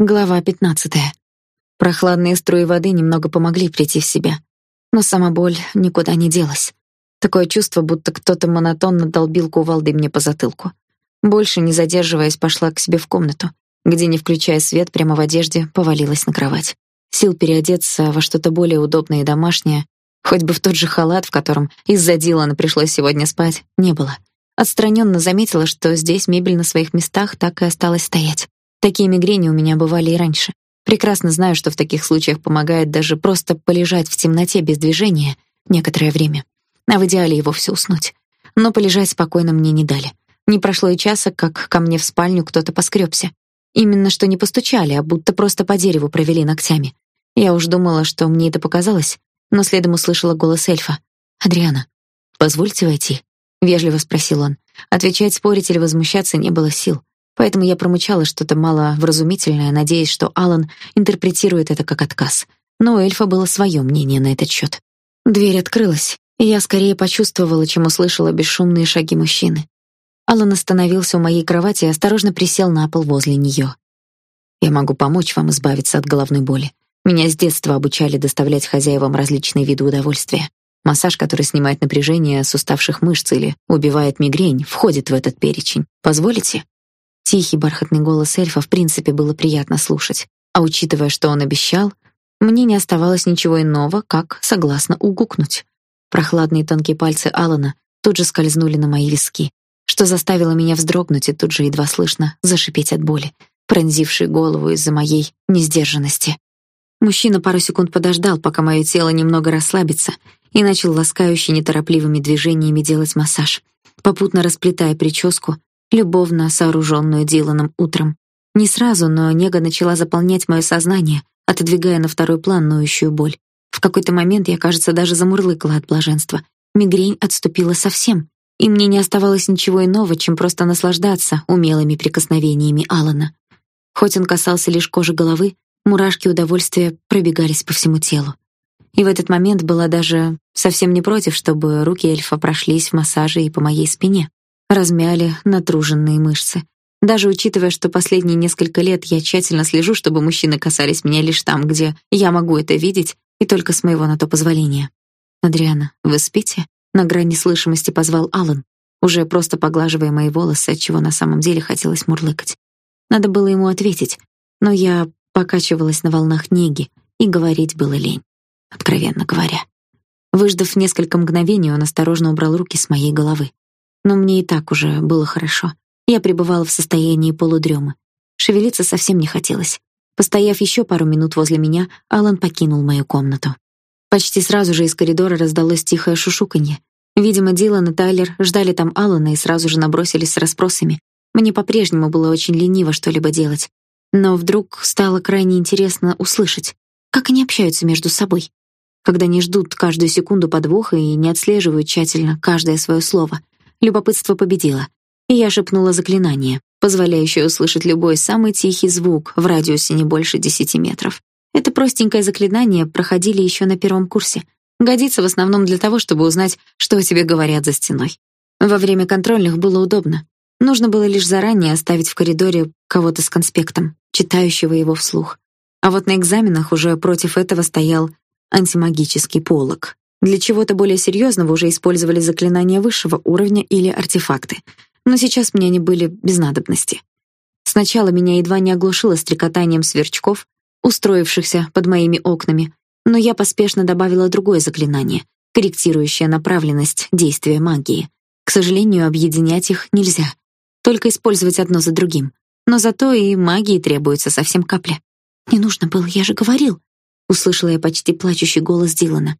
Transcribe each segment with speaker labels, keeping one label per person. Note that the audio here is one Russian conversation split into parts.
Speaker 1: Глава 15. Прохладные струи воды немного помогли прийти в себя, но сама боль никуда не делась. Такое чувство, будто кто-то монотонно долбил кувалдой мне по затылку. Больше не задерживаясь, пошла к себе в комнату, где, не включая свет, прямо в одежде повалилась на кровать. Сил переодеться во что-то более удобное и домашнее, хоть бы в тот же халат, в котором из-за Дилана пришлось сегодня спать, не было. Отстраненно заметила, что здесь мебель на своих местах так и осталась стоять. Такие мигрени у меня бывали и раньше. Прекрасно знаю, что в таких случаях помогает даже просто полежать в темноте без движения некоторое время, а в идеале и вовсе уснуть. Но полежать спокойно мне не дали. Не прошло и часа, как ко мне в спальню кто-то поскребся. Именно что не постучали, а будто просто по дереву провели ногтями. Я уж думала, что мне это показалось, но следом услышала голос эльфа. «Адриана, позвольте войти?» — вежливо спросил он. Отвечать, спорить или возмущаться не было сил. Поэтому я промычала что-то маловразумительное, надеясь, что Алан интерпретирует это как отказ. Но у эльфа было свое мнение на этот счет. Дверь открылась, и я скорее почувствовала, чем услышала бесшумные шаги мужчины. Алан остановился у моей кровати и осторожно присел на пол возле нее. Я могу помочь вам избавиться от головной боли. Меня с детства обучали доставлять хозяевам различные виды удовольствия. Массаж, который снимает напряжение с уставших мышц или убивает мигрень, входит в этот перечень. Позволите? Тихий бархатный голос эльфа в принципе было приятно слушать, а учитывая, что он обещал, мне не оставалось ничего иного, как согласно угукнуть. Прохладные тонкие пальцы Алана тут же скользнули на мои виски, что заставило меня вздрогнуть и тут же едва слышно зашипеть от боли, пронзившей голову из-за моей несдержанности. Мужчина пару секунд подождал, пока мое тело немного расслабится, и начал ласкающе неторопливыми движениями делать массаж, попутно расплетая прическу любовно сооруженную Диланом утром. Не сразу, но нега начала заполнять мое сознание, отодвигая на второй план ноющую боль. В какой-то момент я, кажется, даже замурлыкала от блаженства. Мигрень отступила совсем, и мне не оставалось ничего иного, чем просто наслаждаться умелыми прикосновениями Алана. Хоть он касался лишь кожи головы, мурашки удовольствия пробегались по всему телу. И в этот момент была даже совсем не против, чтобы руки эльфа прошлись в массаже и по моей спине размяли натруженные мышцы. Даже учитывая, что последние несколько лет я тщательно слежу, чтобы мужчины касались меня лишь там, где я могу это видеть, и только с моего на то позволения. «Адриана, вы спите?» На грани слышимости позвал Алан, уже просто поглаживая мои волосы, от чего на самом деле хотелось мурлыкать. Надо было ему ответить, но я покачивалась на волнах неги, и говорить было лень, откровенно говоря. Выждав несколько мгновений, он осторожно убрал руки с моей головы. Но мне и так уже было хорошо. Я пребывала в состоянии полудремы. Шевелиться совсем не хотелось. Постояв еще пару минут возле меня, Алан покинул мою комнату. Почти сразу же из коридора раздалось тихое шушуканье. Видимо, Дилан и Тайлер ждали там Алана и сразу же набросились с расспросами. Мне по-прежнему было очень лениво что-либо делать. Но вдруг стало крайне интересно услышать, как они общаются между собой, когда не ждут каждую секунду подвоха и не отслеживают тщательно каждое свое слово. Любопытство победило, и я шепнула заклинание, позволяющее услышать любой самый тихий звук в радиусе не больше десяти метров. Это простенькое заклинание проходили еще на первом курсе. Годится в основном для того, чтобы узнать, что о тебе говорят за стеной. Во время контрольных было удобно. Нужно было лишь заранее оставить в коридоре кого-то с конспектом, читающего его вслух. А вот на экзаменах уже против этого стоял антимагический полог. Для чего-то более серьезного уже использовали заклинания высшего уровня или артефакты, но сейчас мне они были без надобности. Сначала меня едва не оглушило стрекотанием сверчков, устроившихся под моими окнами, но я поспешно добавила другое заклинание, корректирующее направленность действия магии. К сожалению, объединять их нельзя, только использовать одно за другим. Но зато и магии требуется совсем капля. Не нужно было, я же говорил, услышала я почти плачущий голос Дилана.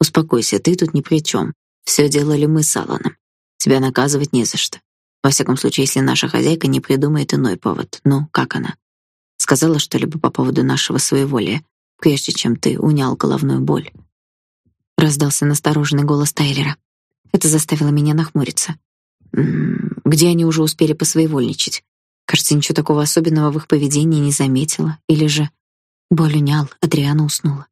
Speaker 1: Успокойся, ты тут ни при чем. Все делали мы с Аланом. Тебя наказывать не за что. Во всяком случае, если наша хозяйка не придумает иной повод. Ну, как она? Сказала что-либо по поводу нашего своеволия, прежде чем ты унял головную боль. Раздался настороженный голос Тайлера. Это заставило меня нахмуриться. М -м, где они уже успели посвоевольничать? Кажется, ничего такого особенного в их поведении не заметила. Или же боль унял, Адриана уснула.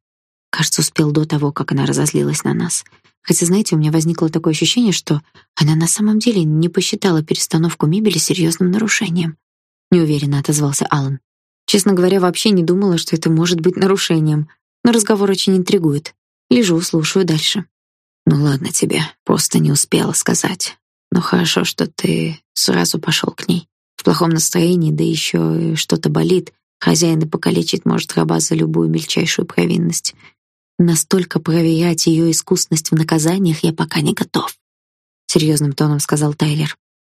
Speaker 1: Кажется, успел до того, как она разозлилась на нас. Хотя, знаете, у меня возникло такое ощущение, что она на самом деле не посчитала перестановку мебели серьезным нарушением. Неуверенно отозвался Алан. Честно говоря, вообще не думала, что это может быть нарушением, но разговор очень интригует. Лежу, слушаю дальше.
Speaker 2: Ну ладно тебе, просто не успела сказать. Но хорошо, что ты сразу пошел к ней. В плохом настроении, да еще что-то болит. Хозяин и покалечить может раба за любую мельчайшую провинность. Настолько проверять ее искусность в наказаниях я пока не готов, серьезным тоном сказал Тайлер.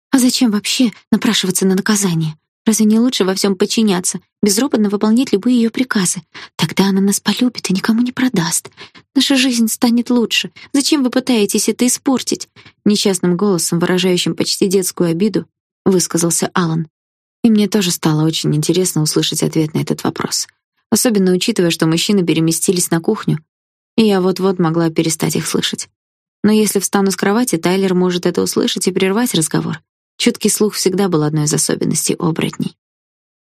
Speaker 1: А зачем вообще напрашиваться на наказание? Разве не лучше во всем подчиняться, безропотно выполнять любые ее приказы? Тогда она нас полюбит и никому не продаст. Наша жизнь станет лучше. Зачем вы пытаетесь это испортить? Несчастным голосом, выражающим почти детскую обиду, высказался Алан. И мне тоже стало очень интересно услышать ответ на этот вопрос, особенно учитывая, что мужчины переместились на кухню и я вот-вот могла перестать их слышать. Но если встану с кровати, Тайлер может это услышать и прервать разговор. Чуткий слух всегда был одной из особенностей оборотней.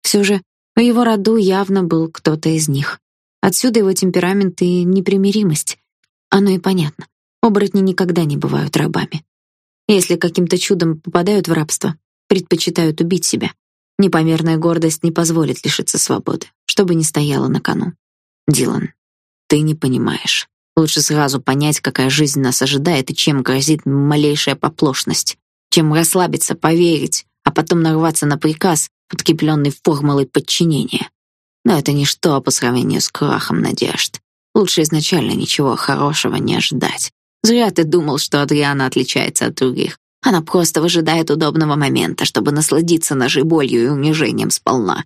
Speaker 1: Все же в его роду явно был кто-то из них. Отсюда его темперамент и непримиримость. Оно и понятно. Оборотни никогда не бывают рабами. Если каким-то чудом попадают в рабство, предпочитают убить себя. Непомерная гордость не позволит лишиться свободы, что бы ни стояло на кону.
Speaker 2: Дилан, ты не понимаешь. Лучше сразу понять, какая жизнь нас ожидает и чем грозит малейшая поплошность, чем расслабиться, поверить, а потом нарваться на приказ, подкрепленный формулой подчинения. Но это ничто по сравнению с крахом надежд. Лучше изначально ничего хорошего не ожидать. Зря ты думал, что Адриана отличается от других. Она просто выжидает удобного момента, чтобы насладиться нашей болью и унижением сполна,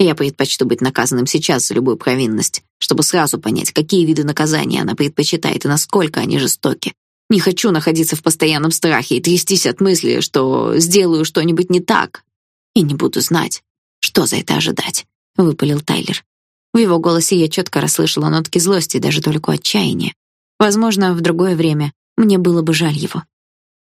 Speaker 2: я предпочту быть наказанным сейчас за любую провинность, чтобы сразу понять, какие виды наказания она предпочитает и насколько они жестоки. Не хочу находиться в постоянном страхе и трястись от мысли, что сделаю что-нибудь не так и не буду знать, что за это ожидать, выпалил Тайлер. В его голосе я четко расслышала нотки злости и даже только отчаяния. Возможно, в другое время мне было бы жаль его.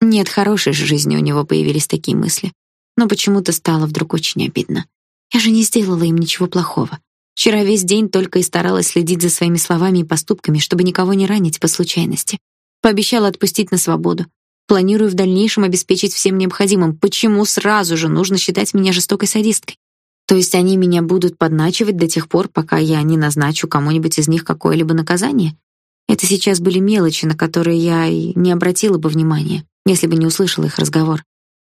Speaker 2: Нет, хорошей же жизни у него появились такие мысли. Но почему-то стало вдруг очень обидно. Я же не сделала им ничего плохого. Вчера весь день только и старалась следить за своими словами и поступками, чтобы никого не ранить по случайности. Пообещала отпустить на свободу. Планирую в дальнейшем обеспечить всем необходимым. Почему сразу же нужно считать меня жестокой садисткой? То есть они меня будут подначивать до тех пор, пока я не назначу кому-нибудь из них какое-либо наказание? Это сейчас были мелочи, на которые я и не обратила бы внимания, если бы не услышала их разговор.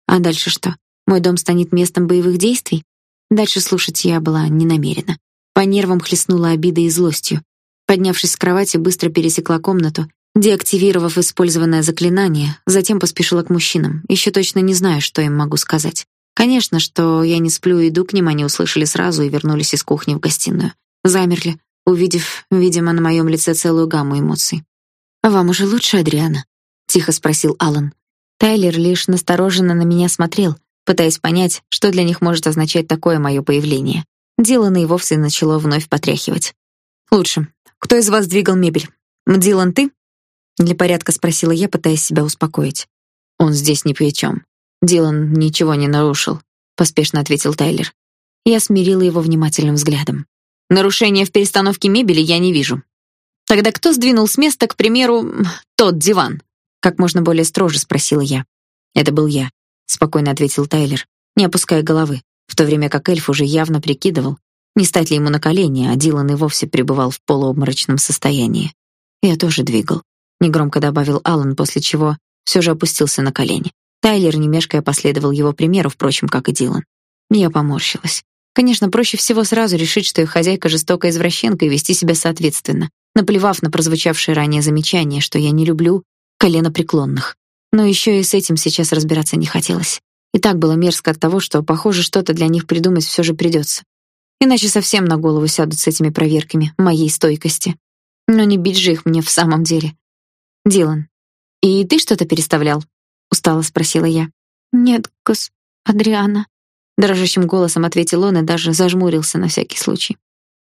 Speaker 2: А дальше что? Мой дом станет местом боевых действий? Дальше слушать я была не намерена. По нервам хлестнула обидой и злостью. Поднявшись с кровати, быстро пересекла комнату, деактивировав использованное заклинание, затем поспешила к мужчинам. Еще точно не знаю, что им могу сказать. Конечно, что я не сплю и иду к ним, они услышали сразу и вернулись из кухни в гостиную. Замерли, увидев, видимо, на моем лице целую гамму эмоций. «А вам уже лучше, Адриана?» — тихо спросил Алан. Тайлер лишь настороженно на меня смотрел, пытаясь понять, что для них может означать такое мое появление. Дилана и вовсе начало вновь потряхивать. «Лучше. Кто из вас двигал мебель? Дилан, ты?» Для порядка спросила я, пытаясь себя успокоить. «Он здесь ни при чем. Дилан ничего не нарушил», — поспешно ответил Тайлер.
Speaker 1: Я смирила его внимательным взглядом. «Нарушения в перестановке мебели я не вижу. Тогда кто сдвинул с места, к примеру, тот диван?» Как можно более строже спросила я.
Speaker 2: «Это был я спокойно ответил Тайлер, не опуская головы, в то время как эльф уже явно прикидывал, не стать ли ему на колени, а Дилан и вовсе пребывал в полуобморочном состоянии. Я тоже двигал, негромко добавил Аллан, после чего все же опустился на колени. Тайлер, не мешкая, последовал его примеру, впрочем, как и Дилан. Я поморщилась. Конечно, проще всего сразу решить, что их хозяйка жестокая извращенка и вести себя соответственно, наплевав на прозвучавшее ранее замечание, что я не люблю коленопреклонных. Но еще и с этим сейчас разбираться не хотелось. И так было мерзко от того, что, похоже, что-то для них придумать все же придется. Иначе совсем на голову сядут с этими проверками моей стойкости. Но не бить же их мне в самом деле. Дилан, и ты что-то переставлял? устало спросила я.
Speaker 1: Нет, гос, Адриана,
Speaker 2: дрожащим голосом ответил он и даже зажмурился на всякий случай.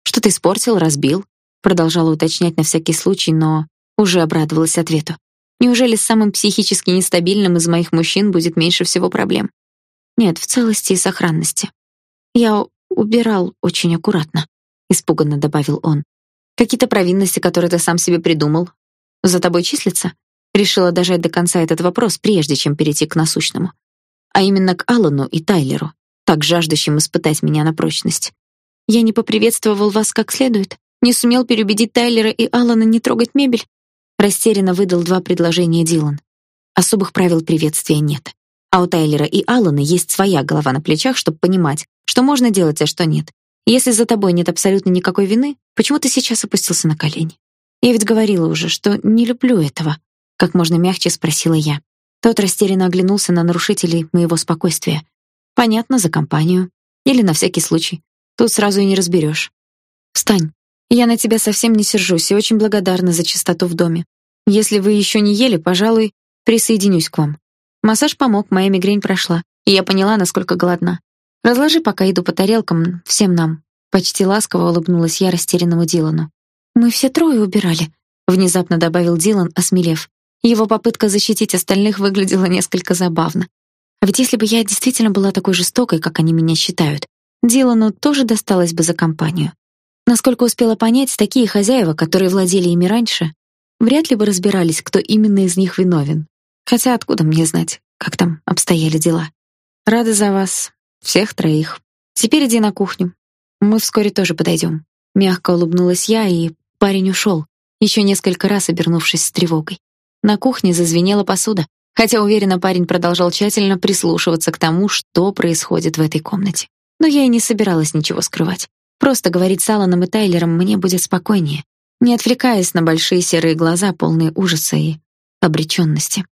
Speaker 2: Что ты испортил, разбил? продолжала уточнять на всякий случай, но уже обрадовалась ответу. Неужели с самым психически нестабильным из моих мужчин будет меньше всего проблем?
Speaker 1: Нет, в целости и сохранности. Я убирал очень аккуратно, испуганно добавил он.
Speaker 2: Какие-то провинности, которые ты сам себе придумал, за тобой числятся? Решила дожать до конца этот вопрос, прежде чем перейти к насущному. А именно к Аллану и Тайлеру, так жаждущим испытать меня на прочность.
Speaker 1: Я не поприветствовал вас как следует, не сумел переубедить Тайлера и Алана не трогать мебель. Растерянно выдал два предложения Дилан. Особых правил приветствия нет. А у Тайлера и Алана есть своя голова на плечах, чтобы понимать, что можно делать, а что нет. Если за тобой нет абсолютно никакой вины, почему ты сейчас опустился на колени? Я ведь говорила уже, что не люблю этого, как можно мягче спросила я. Тот растерянно оглянулся на нарушителей моего спокойствия. Понятно, за компанию или на всякий случай. Тут сразу и не разберешь. Встань. Я на тебя совсем не сержусь и очень благодарна за чистоту в доме. Если вы еще не ели, пожалуй, присоединюсь к вам. Массаж помог, моя мигрень прошла, и я поняла, насколько голодна. Разложи пока еду по тарелкам всем нам. Почти ласково улыбнулась я растерянному Дилану. Мы все трое убирали, внезапно добавил Дилан, осмелев. Его попытка защитить остальных выглядела несколько забавно. А ведь если бы я действительно была такой жестокой, как они меня считают, Дилану тоже досталось бы за компанию. Насколько успела понять, такие хозяева, которые владели ими раньше, вряд ли бы разбирались, кто именно из них виновен. Хотя откуда мне знать, как там обстояли дела? Рада за вас, всех троих. Теперь иди на кухню. Мы вскоре тоже подойдем. Мягко улыбнулась я, и парень ушел, еще несколько раз обернувшись с тревогой. На кухне зазвенела посуда, хотя уверенно парень продолжал тщательно прислушиваться к тому, что происходит в этой комнате. Но я и не собиралась ничего скрывать. Просто говорить с Аланом и Тайлером мне будет спокойнее, не отвлекаясь на большие серые глаза, полные ужаса и обреченности.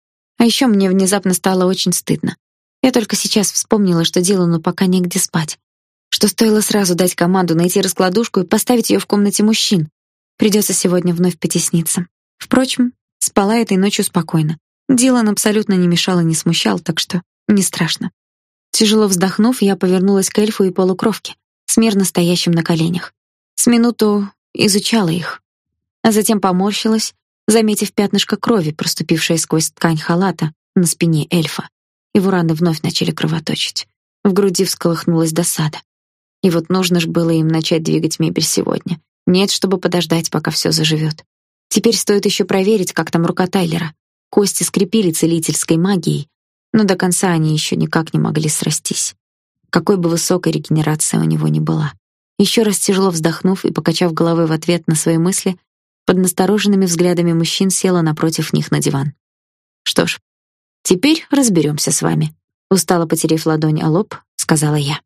Speaker 1: А еще мне внезапно стало очень стыдно. Я только сейчас вспомнила, что Дилану пока негде спать. Что стоило сразу дать команду найти раскладушку и поставить ее в комнате мужчин. Придется сегодня вновь потесниться. Впрочем, спала этой ночью спокойно. Дилан абсолютно не мешал и не смущал, так что не страшно. Тяжело вздохнув, я повернулась к эльфу и полукровке, смирно стоящим на коленях. С минуту изучала их, а затем поморщилась, заметив пятнышко крови, проступившее сквозь ткань халата на спине эльфа. Его раны вновь начали кровоточить. В груди всколыхнулась досада. И вот нужно ж было им начать двигать мебель сегодня. Нет, чтобы подождать, пока все заживет. Теперь стоит еще проверить, как там рука Тайлера. Кости скрепили целительской магией, но до конца они еще никак не могли срастись. Какой бы высокой регенерация у него ни была. Еще раз тяжело вздохнув и покачав головой в ответ на свои мысли, под настороженными взглядами мужчин села напротив них на диван. Что ж, теперь разберемся с вами, устало потерев ладонь о лоб, сказала я.